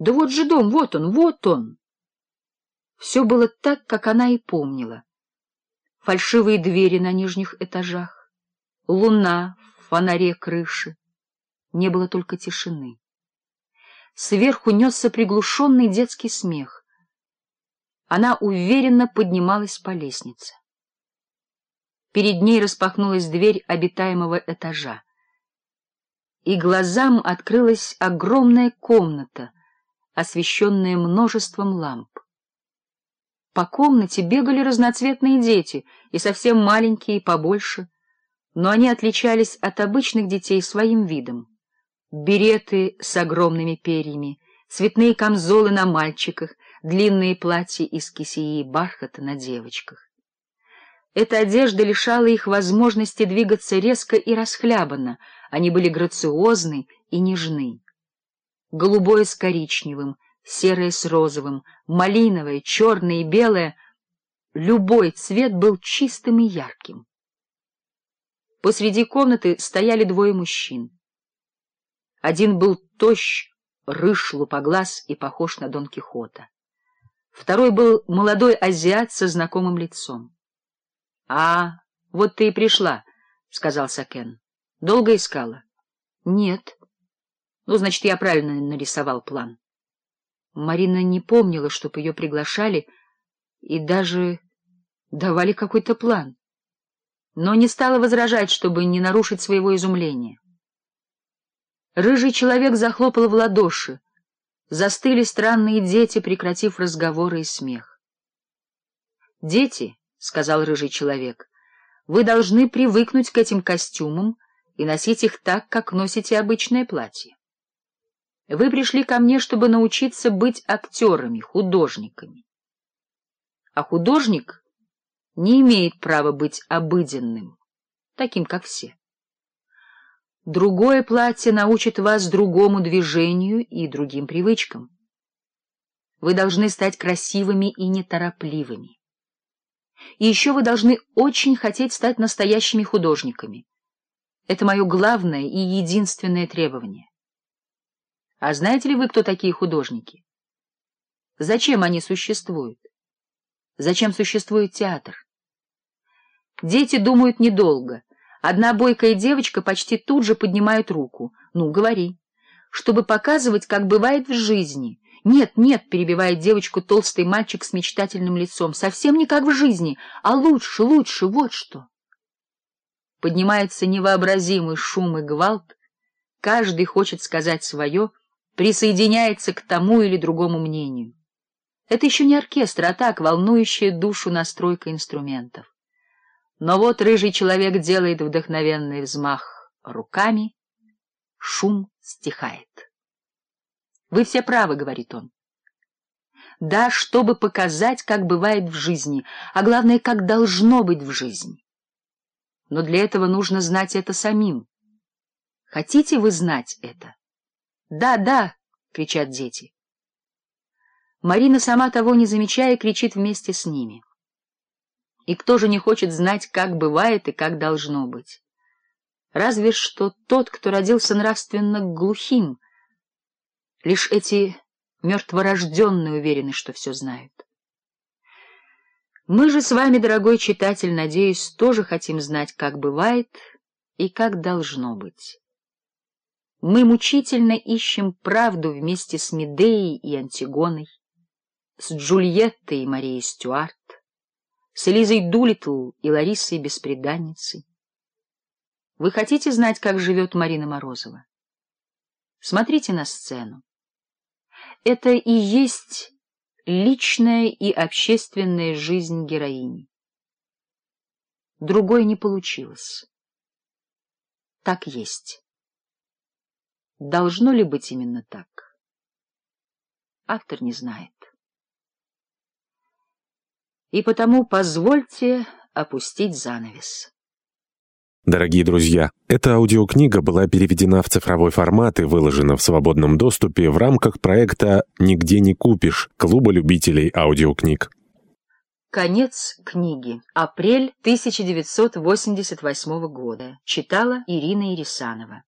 Да вот же дом, вот он, вот он. Все было так, как она и помнила. Фальшивые двери на нижних этажах, луна в фонаре крыши. Не было только тишины. Сверху несся приглушенный детский смех. Она уверенно поднималась по лестнице. Перед ней распахнулась дверь обитаемого этажа. И глазам открылась огромная комната — освещенное множеством ламп. По комнате бегали разноцветные дети, и совсем маленькие, и побольше, но они отличались от обычных детей своим видом. Береты с огромными перьями, цветные камзолы на мальчиках, длинные платья из кисеи и бархата на девочках. Эта одежда лишала их возможности двигаться резко и расхлябанно, они были грациозны и нежны голубое с коричневым, серое с розовым, малиновое, черное и белое. Любой цвет был чистым и ярким. Посреди комнаты стояли двое мужчин. Один был тощ, рыж, лупоглаз и похож на Дон Кихота. Второй был молодой азиат со знакомым лицом. — А, вот ты и пришла, — сказал Сакен. — Долго искала? — Нет. — ну, значит, я правильно нарисовал план. Марина не помнила, чтобы ее приглашали и даже давали какой-то план, но не стала возражать, чтобы не нарушить своего изумления. Рыжий человек захлопал в ладоши. Застыли странные дети, прекратив разговоры и смех. — Дети, — сказал рыжий человек, — вы должны привыкнуть к этим костюмам и носить их так, как носите обычное платье. Вы пришли ко мне, чтобы научиться быть актерами, художниками. А художник не имеет права быть обыденным, таким, как все. Другое платье научит вас другому движению и другим привычкам. Вы должны стать красивыми и неторопливыми. И еще вы должны очень хотеть стать настоящими художниками. Это мое главное и единственное требование. А знаете ли вы, кто такие художники? Зачем они существуют? Зачем существует театр? Дети думают недолго. Одна бойкая девочка почти тут же поднимает руку. Ну, говори. Чтобы показывать, как бывает в жизни. Нет, нет, перебивает девочку толстый мальчик с мечтательным лицом. Совсем не как в жизни, а лучше, лучше, вот что. Поднимается невообразимый шум и гвалт. Каждый хочет сказать свое — присоединяется к тому или другому мнению. Это еще не оркестр, а так, волнующая душу настройка инструментов. Но вот рыжий человек делает вдохновенный взмах руками, шум стихает. «Вы все правы», — говорит он. «Да, чтобы показать, как бывает в жизни, а главное, как должно быть в жизни. Но для этого нужно знать это самим. Хотите вы знать это?» «Да, да!» — кричат дети. Марина, сама того не замечая, кричит вместе с ними. И кто же не хочет знать, как бывает и как должно быть? Разве что тот, кто родился нравственно глухим. Лишь эти мертворожденные уверены, что все знают. Мы же с вами, дорогой читатель, надеюсь, тоже хотим знать, как бывает и как должно быть. Мы мучительно ищем правду вместе с Медеей и Антигоной, с Джульеттой и Марией Стюарт, с Элизой Дулитл и Ларисой Беспреданницей. Вы хотите знать, как живет Марина Морозова? Смотрите на сцену. Это и есть личная и общественная жизнь героини. Другой не получилось. Так есть. Должно ли быть именно так? Автор не знает. И потому позвольте опустить занавес. Дорогие друзья, эта аудиокнига была переведена в цифровой формат и выложена в свободном доступе в рамках проекта «Нигде не купишь» Клуба любителей аудиокниг. Конец книги. Апрель 1988 года. Читала Ирина Ирисанова.